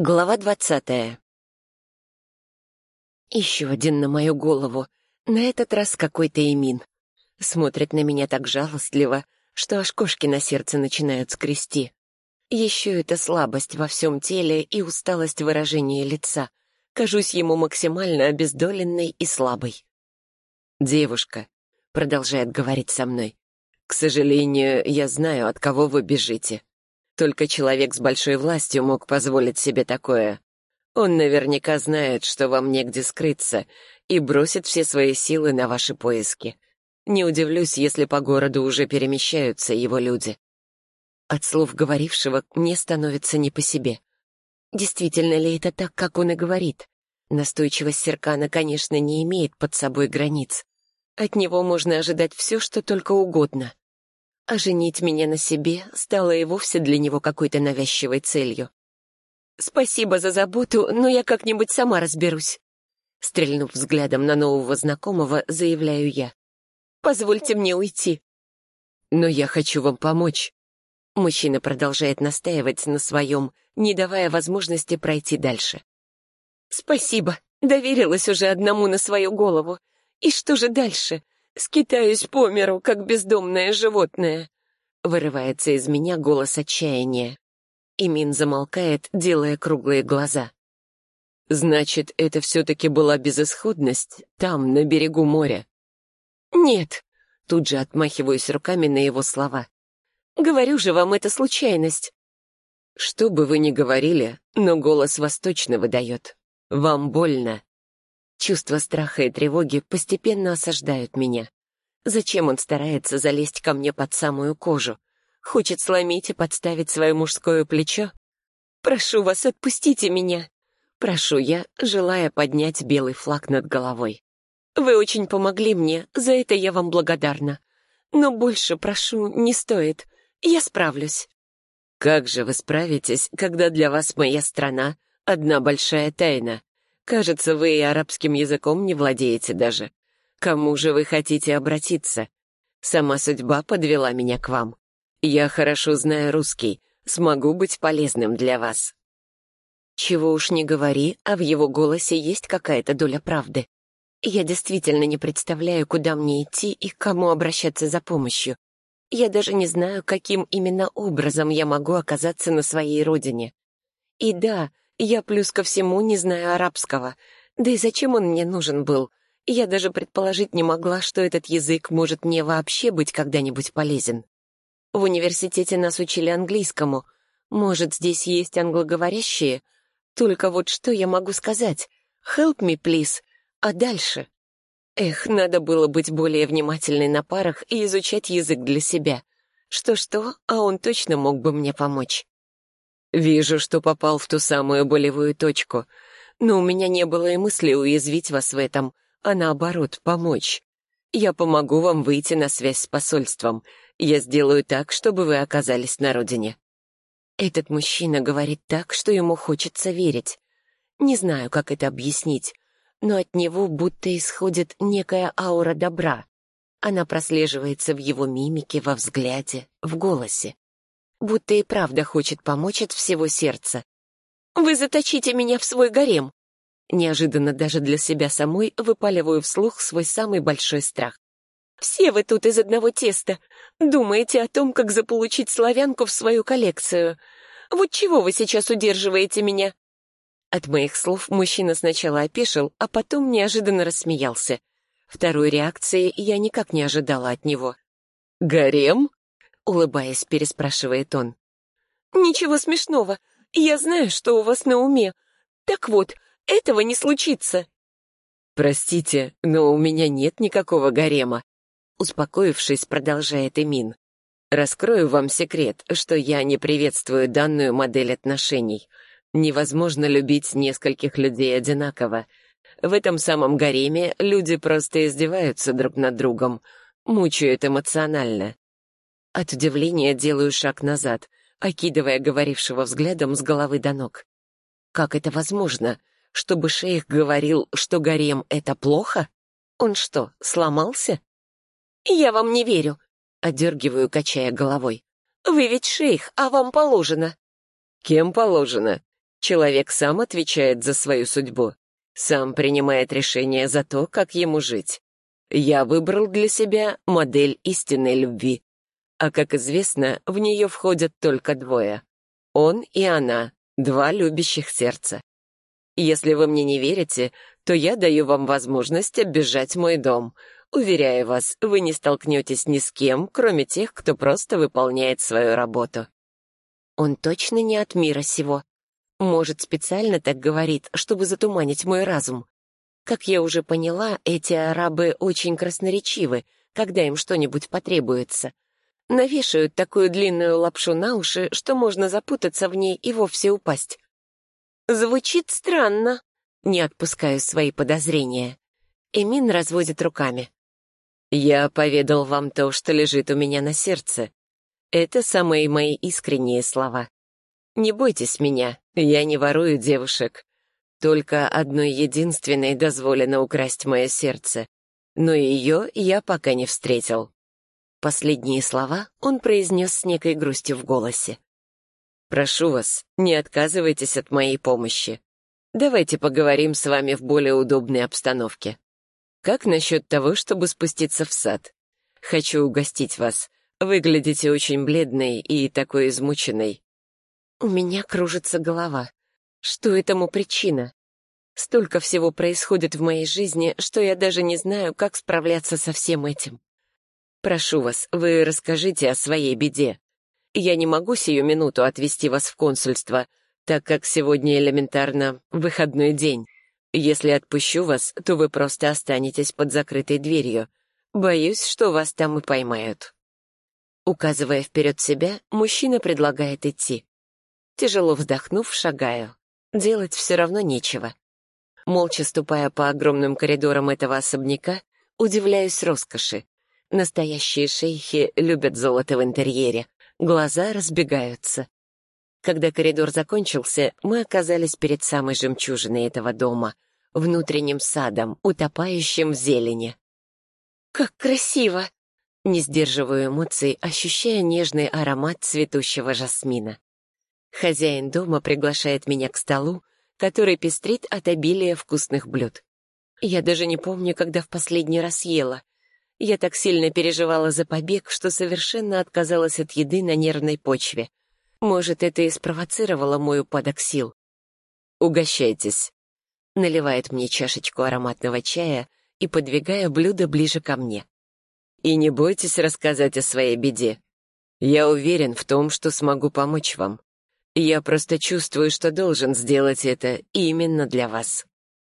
Глава двадцатая. Еще один на мою голову. На этот раз какой-то Эмин. Смотрит на меня так жалостливо, что аж кошки на сердце начинают скрести. Еще это слабость во всем теле и усталость выражения лица. Кажусь ему максимально обездоленной и слабой. «Девушка», — продолжает говорить со мной, — «к сожалению, я знаю, от кого вы бежите. Только человек с большой властью мог позволить себе такое. Он наверняка знает, что вам негде скрыться, и бросит все свои силы на ваши поиски. Не удивлюсь, если по городу уже перемещаются его люди. От слов говорившего мне становится не по себе. Действительно ли это так, как он и говорит? Настойчивость Серкана, конечно, не имеет под собой границ. От него можно ожидать все, что только угодно а женить меня на себе стало и вовсе для него какой-то навязчивой целью. «Спасибо за заботу, но я как-нибудь сама разберусь», стрельнув взглядом на нового знакомого, заявляю я. «Позвольте мне уйти». «Но я хочу вам помочь». Мужчина продолжает настаивать на своем, не давая возможности пройти дальше. «Спасибо, доверилась уже одному на свою голову. И что же дальше? Скитаюсь по миру, как бездомное животное. Вырывается из меня голос отчаяния. Имин замолкает, делая круглые глаза. Значит, это все-таки была безысходность там, на берегу моря? Нет. Тут же отмахиваюсь руками на его слова. Говорю же вам, это случайность. Что бы вы ни говорили, но голос вас точно выдает. Вам больно. Чувство страха и тревоги постепенно осаждают меня. Зачем он старается залезть ко мне под самую кожу? Хочет сломить и подставить свое мужское плечо? «Прошу вас, отпустите меня!» Прошу я, желая поднять белый флаг над головой. «Вы очень помогли мне, за это я вам благодарна. Но больше, прошу, не стоит. Я справлюсь». «Как же вы справитесь, когда для вас моя страна — одна большая тайна?» Кажется, вы и арабским языком не владеете даже. Кому же вы хотите обратиться? Сама судьба подвела меня к вам. Я хорошо знаю русский, смогу быть полезным для вас». Чего уж не говори, а в его голосе есть какая-то доля правды. Я действительно не представляю, куда мне идти и к кому обращаться за помощью. Я даже не знаю, каким именно образом я могу оказаться на своей родине. И да, я плюс ко всему не знаю арабского. Да и зачем он мне нужен был? Я даже предположить не могла, что этот язык может мне вообще быть когда-нибудь полезен. В университете нас учили английскому. Может, здесь есть англоговорящие? Только вот что я могу сказать? Help me, please. А дальше? Эх, надо было быть более внимательной на парах и изучать язык для себя. Что-что, а он точно мог бы мне помочь. Вижу, что попал в ту самую болевую точку, но у меня не было и мысли уязвить вас в этом, а наоборот, помочь. Я помогу вам выйти на связь с посольством. Я сделаю так, чтобы вы оказались на родине. Этот мужчина говорит так, что ему хочется верить. Не знаю, как это объяснить, но от него будто исходит некая аура добра. Она прослеживается в его мимике, во взгляде, в голосе будто и правда хочет помочь от всего сердца. «Вы заточите меня в свой гарем!» Неожиданно даже для себя самой выпаливаю вслух свой самый большой страх. «Все вы тут из одного теста. Думаете о том, как заполучить славянку в свою коллекцию. Вот чего вы сейчас удерживаете меня?» От моих слов мужчина сначала опешил, а потом неожиданно рассмеялся. Второй реакции я никак не ожидала от него. «Гарем?» Улыбаясь, переспрашивает он. «Ничего смешного. Я знаю, что у вас на уме. Так вот, этого не случится». «Простите, но у меня нет никакого гарема», успокоившись, продолжает Эмин. «Раскрою вам секрет, что я не приветствую данную модель отношений. Невозможно любить нескольких людей одинаково. В этом самом гареме люди просто издеваются друг над другом, мучают эмоционально. От удивления делаю шаг назад, окидывая говорившего взглядом с головы до ног. Как это возможно, чтобы шейх говорил, что гарем — это плохо? Он что, сломался? Я вам не верю, — одергиваю, качая головой. Вы ведь шейх, а вам положено. Кем положено? Человек сам отвечает за свою судьбу, сам принимает решение за то, как ему жить. Я выбрал для себя модель истинной любви. А как известно, в нее входят только двое. Он и она, два любящих сердца. Если вы мне не верите, то я даю вам возможность оббежать мой дом. Уверяю вас, вы не столкнетесь ни с кем, кроме тех, кто просто выполняет свою работу. Он точно не от мира сего. Может, специально так говорит, чтобы затуманить мой разум. Как я уже поняла, эти арабы очень красноречивы, когда им что-нибудь потребуется. Навешают такую длинную лапшу на уши, что можно запутаться в ней и вовсе упасть. Звучит странно. Не отпускаю свои подозрения. Эмин разводит руками. Я поведал вам то, что лежит у меня на сердце. Это самые мои искренние слова. Не бойтесь меня, я не ворую девушек. Только одной единственной дозволено украсть мое сердце. Но ее я пока не встретил. Последние слова он произнес с некой грустью в голосе. «Прошу вас, не отказывайтесь от моей помощи. Давайте поговорим с вами в более удобной обстановке. Как насчет того, чтобы спуститься в сад? Хочу угостить вас. Выглядите очень бледной и такой измученной. У меня кружится голова. Что этому причина? Столько всего происходит в моей жизни, что я даже не знаю, как справляться со всем этим. Прошу вас, вы расскажите о своей беде. Я не могу сию минуту отвезти вас в консульство, так как сегодня элементарно выходной день. Если отпущу вас, то вы просто останетесь под закрытой дверью. Боюсь, что вас там и поймают». Указывая вперед себя, мужчина предлагает идти. Тяжело вздохнув, шагаю. Делать все равно нечего. Молча ступая по огромным коридорам этого особняка, удивляюсь роскоши. Настоящие шейхи любят золото в интерьере. Глаза разбегаются. Когда коридор закончился, мы оказались перед самой жемчужиной этого дома, внутренним садом, утопающим в зелени. «Как красиво!» Не сдерживаю эмоций, ощущая нежный аромат цветущего жасмина. Хозяин дома приглашает меня к столу, который пестрит от обилия вкусных блюд. Я даже не помню, когда в последний раз ела. Я так сильно переживала за побег, что совершенно отказалась от еды на нервной почве. Может, это и спровоцировало мой упадок сил. «Угощайтесь», — наливает мне чашечку ароматного чая и подвигая блюдо ближе ко мне. «И не бойтесь рассказать о своей беде. Я уверен в том, что смогу помочь вам. Я просто чувствую, что должен сделать это именно для вас».